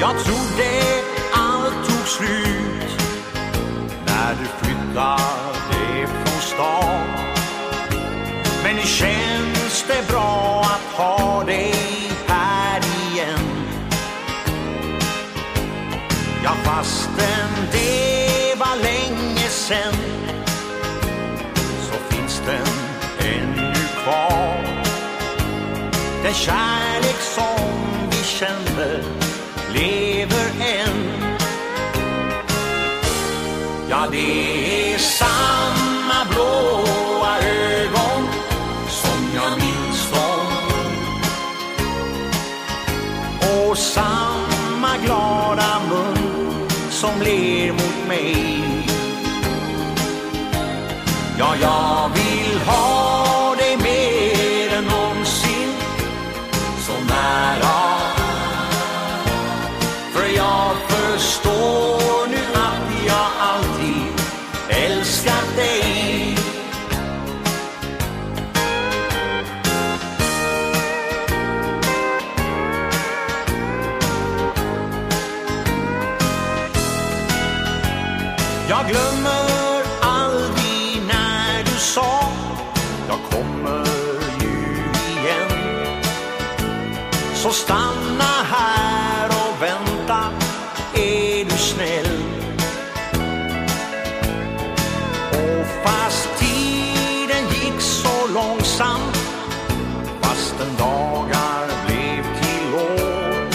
Jag trodde allt tog slut när du flyttade från stan. Men nu känns det bra att ha dig här igen. Ja, fastän det var länge sen så finns den ännu kvar. Den kärlek som vi kände lever än. Ja, det är samma blåa ögon som jag minns dem och samma glada mun som ler mot mig. Ja, jag Jag glömmer aldrig när du sa Jag kommer ju igen. Så stanna här och vänta Är du snäll? Och fast tiden gick så långsamt Fastän dagar blev till år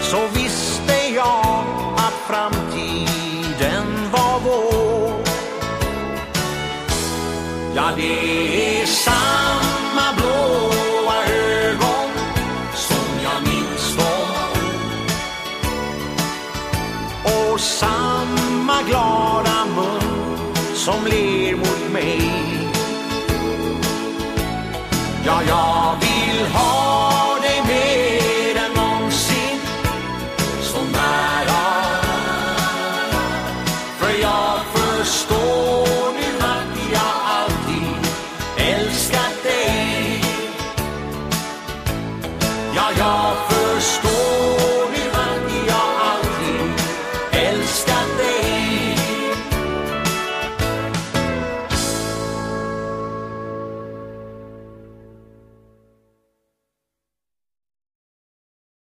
så Ja, det är samma blåa ögon som jag minns dem och samma glada mun som ler mot mig. Ja, jag vill ha jag förstår